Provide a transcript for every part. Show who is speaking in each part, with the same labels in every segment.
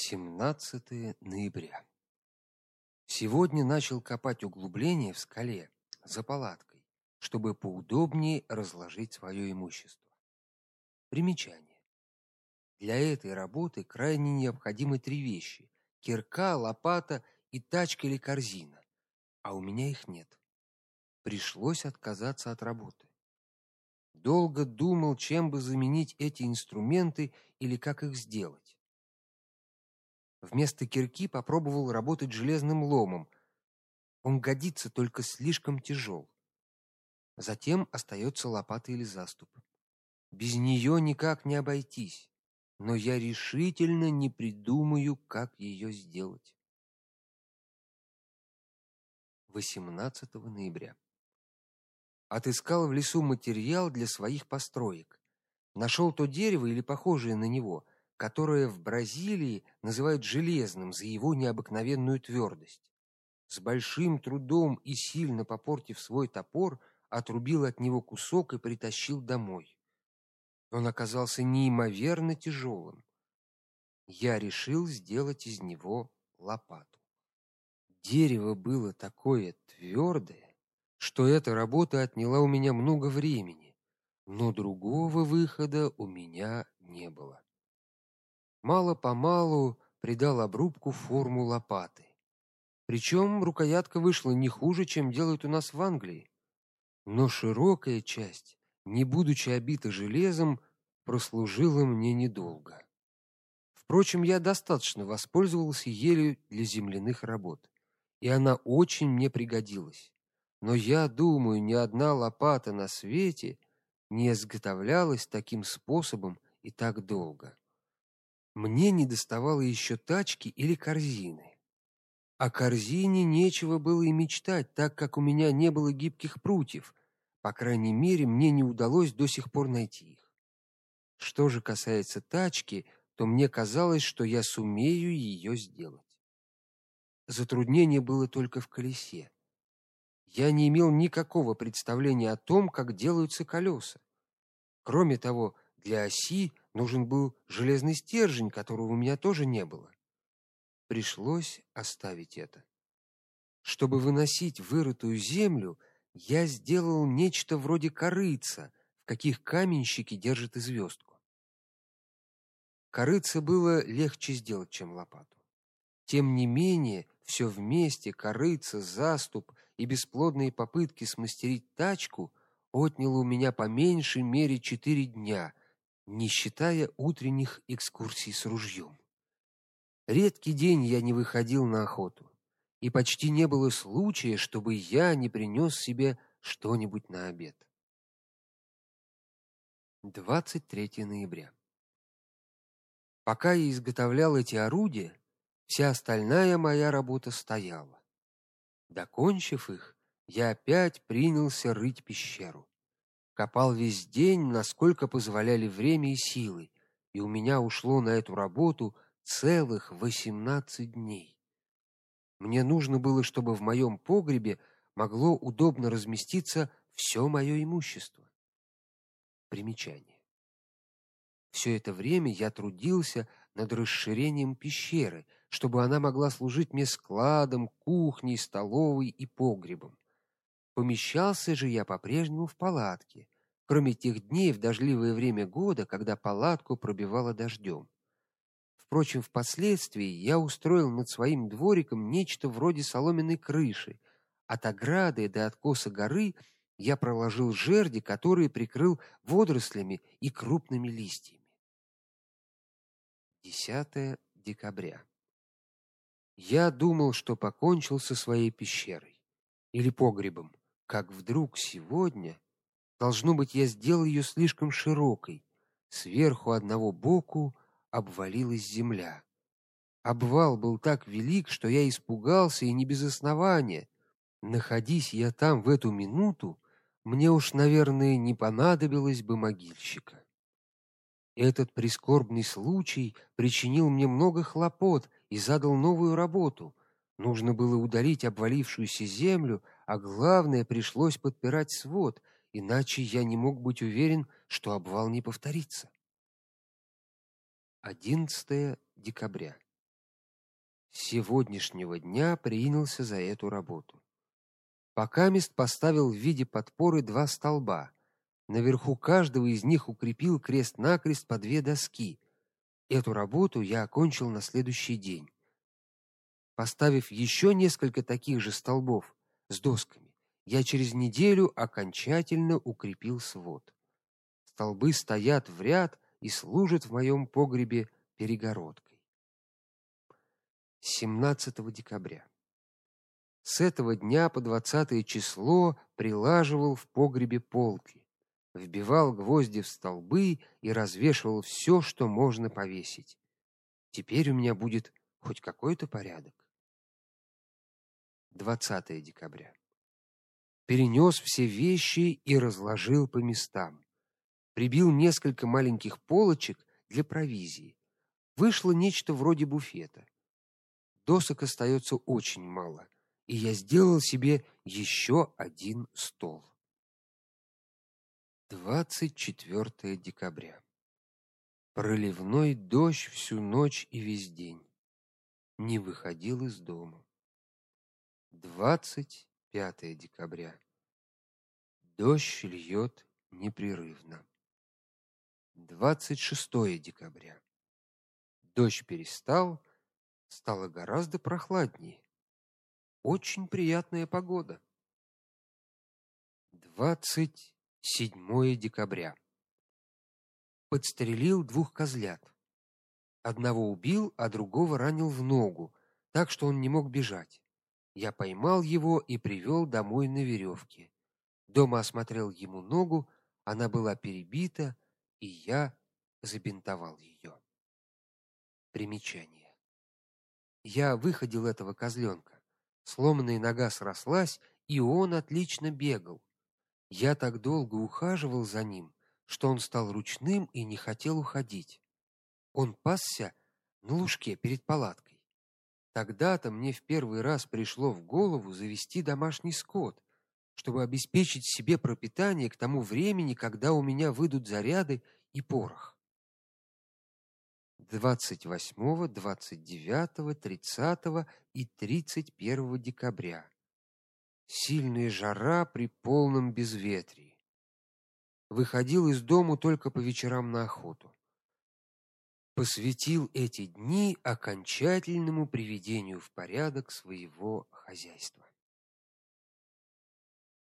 Speaker 1: 17 ноября. Сегодня начал копать углубление в скале за палаткой, чтобы поудобнее разложить свое имущество. Примечание. Для этой работы крайне необходимы три вещи: кирка, лопата и тачка или корзина. А у меня их нет. Пришлось отказаться от работы. Долго думал, чем бы заменить эти инструменты или как их сделать. Вместо кирки попробовал работать железным ломом. Он годится только слишком тяжел. Затем остается лопата или заступ. Без нее никак не обойтись, но я решительно не придумаю, как ее сделать. 18 ноября. Отыскал в лесу материал для своих построек. Нашел то дерево или похожее на него, которое в Бразилии называют железным за его необыкновенную твердость. С большим трудом и сильно попортив свой топор, отрубил от него кусок и притащил домой. Он оказался неимоверно тяжелым. Я решил сделать из него лопату. Дерево было такое твердое, что эта работа отняла у меня много времени, но другого выхода у меня не было мало-помалу придал обрубку форму лопаты. Причем рукоятка вышла не хуже, чем делают у нас в Англии. Но широкая часть, не будучи обита железом, прослужила мне недолго. Впрочем, я достаточно воспользовался елью для земляных работ, и она очень мне пригодилась. Но я думаю, ни одна лопата на свете не изготовлялась таким способом и так долго. Мне не доставало еще тачки или корзины. О корзине нечего было и мечтать, так как у меня не было гибких прутьев. По крайней мере, мне не удалось до сих пор найти их. Что же касается тачки, то мне казалось, что я сумею ее сделать. Затруднение было только в колесе. Я не имел никакого представления о том, как делаются колеса. Кроме того, для оси нужен был железный стержень, которого у меня тоже не было. Пришлось оставить это. Чтобы выносить вырытую землю, я сделал нечто вроде корыца, в каких каменщики держат и звездку. Корыца было легче сделать, чем лопату. Тем не менее, все вместе корыца, заступ и бесплодные попытки смастерить тачку отняло у меня по меньшей мере четыре дня, не считая утренних экскурсий с ружьем. Редкий день я не выходил на охоту, и почти не было случая, чтобы я не принес себе что-нибудь на обед. 23 ноября. Пока я изготовлял эти орудия, вся остальная моя работа стояла. Докончив их, я опять принялся рыть пещеру. Копал весь день, насколько позволяли время и силы, и у меня ушло на эту работу целых восемнадцать дней. Мне нужно было, чтобы в моем погребе могло удобно разместиться все мое имущество. Примечание. Все это время я трудился над расширением пещеры, чтобы она могла служить мне складом, кухней, столовой и погребом. Помещался же я по-прежнему в палатке, кроме тех дней в дождливое время года, когда палатку пробивало дождем. Впрочем, впоследствии я устроил над своим двориком нечто вроде соломенной крыши. От ограды до откоса горы я проложил жерди, которые прикрыл водорослями и крупными листьями. 10 декабря. Я думал, что покончил со своей пещерой или погребом, как вдруг сегодня Должно быть, я сделал ее слишком широкой. Сверху одного боку обвалилась земля. Обвал был так велик, что я испугался и не без основания. Находись я там в эту минуту, мне уж, наверное, не понадобилось бы могильщика. Этот прискорбный случай причинил мне много хлопот и задал новую работу. Нужно было удалить обвалившуюся землю, а главное пришлось подпирать свод, иначе я не мог быть уверен, что обвал не повторится. 11 декабря. С сегодняшнего дня принялся за эту работу. Пока мест поставил в виде подпоры два столба. Наверху каждого из них укрепил крест-накрест по две доски. Эту работу я окончил на следующий день. Поставив еще несколько таких же столбов с досками, я через неделю окончательно укрепил свод. Столбы стоят в ряд и служат в моем погребе перегородкой. 17 декабря. С этого дня по 20 число прилаживал в погребе полки, вбивал гвозди в столбы и развешивал все, что можно повесить. Теперь у меня будет хоть какой-то порядок. 20 декабря. Перенес все вещи и разложил по местам. Прибил несколько маленьких полочек для провизии. Вышло нечто вроде буфета. Досок остается очень мало и я сделал себе еще один стол. 24 декабря. Проливной дождь всю ночь и весь день. Не выходил из дома. 25 декабря. Дождь льет непрерывно. 26 декабря. Дождь перестал, стало гораздо прохладнее. Очень приятная погода. 27 декабря. Подстрелил двух козлят. Одного убил, а другого ранил в ногу, так что он не мог бежать. Я поймал его и привел домой на веревке. Дома осмотрел ему ногу, она была перебита, и я забинтовал ее. Примечание. Я выходил этого козленка. Сломанная нога срослась, и он отлично бегал. Я так долго ухаживал за ним, что он стал ручным и не хотел уходить. Он пасся на лужке перед палаткой. Тогда-то мне в первый раз пришло в голову завести домашний скот, чтобы обеспечить себе пропитание к тому времени, когда у меня выйдут заряды и порох. 28, 29, 30 и 31 декабря. Сильная жара при полном безветрии. Выходил из дому только по вечерам на охоту. Посвятил эти дни окончательному приведению в порядок своего хозяйства.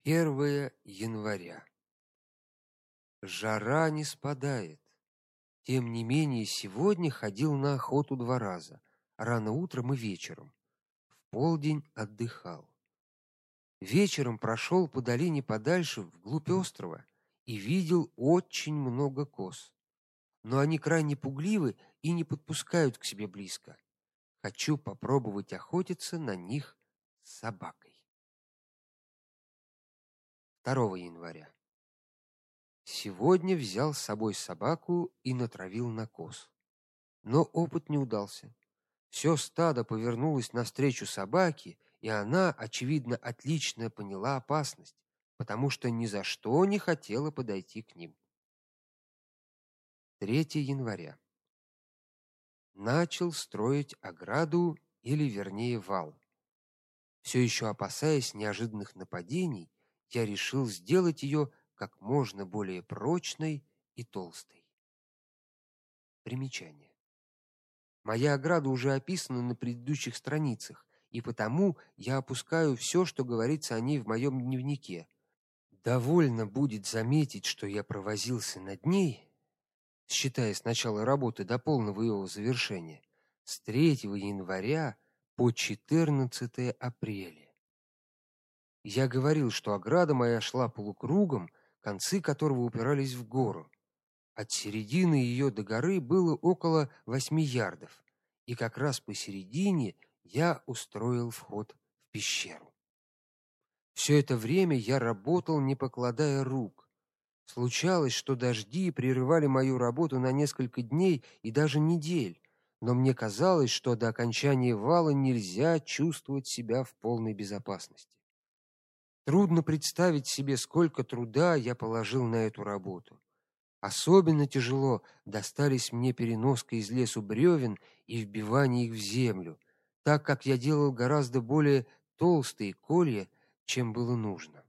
Speaker 1: 1 января. Жара не спадает. Тем не менее, сегодня ходил на охоту два раза, рано утром и вечером. В полдень отдыхал. Вечером прошел по долине подальше вглубь острова и видел очень много коз. Но они крайне пугливы и не подпускают к себе близко. Хочу попробовать охотиться на них с собакой. 2 января. Сегодня взял с собой собаку и натравил на коз. Но опыт не удался. Все стадо повернулось навстречу собаке, и она, очевидно, отлично поняла опасность, потому что ни за что не хотела подойти к ним. 3 января. Начал строить ограду или вернее вал. Все еще опасаясь неожиданных нападений, я решил сделать ее как можно более прочной и толстой. Примечание. Моя ограда уже описана на предыдущих страницах, и потому я опускаю все, что говорится о ней в моем дневнике. Довольно будет заметить, что я провозился над ней, считая с начала работы до полного ее завершения, с 3 января по 14 апреля. Я говорил, что ограда моя шла полукругом, концы которого упирались в гору. От середины ее до горы было около восьми ярдов, и как раз посередине я устроил вход в пещеру. Все это время я работал, не покладая рук. Случалось, что дожди прерывали мою работу на несколько дней и даже недель, но мне казалось, что до окончания вала нельзя чувствовать себя в полной безопасности. Трудно представить себе, сколько труда я положил на эту работу. Особенно тяжело достались мне переноска из лесу бревен и вбивание их в землю. так как я делал гораздо более толстые колья, чем было нужно.